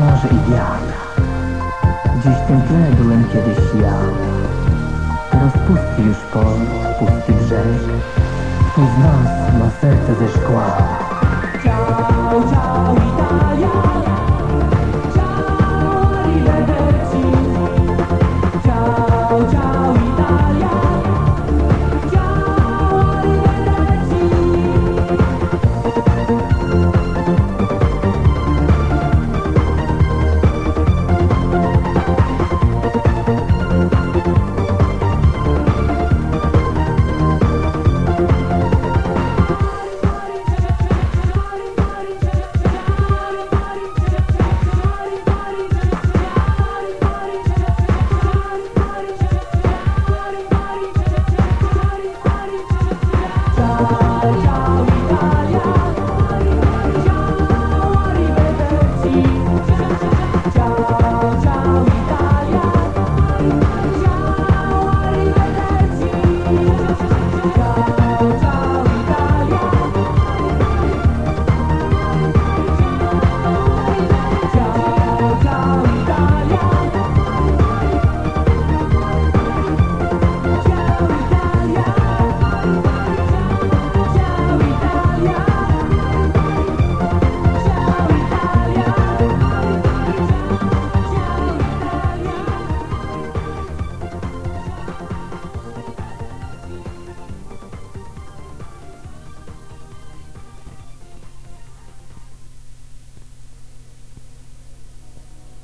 twarze i wiatr. Gdzieś w tle byłem kiedyś ja. Teraz pusty już port, pusty brzeg. Kto z nas ma serce ze szkła?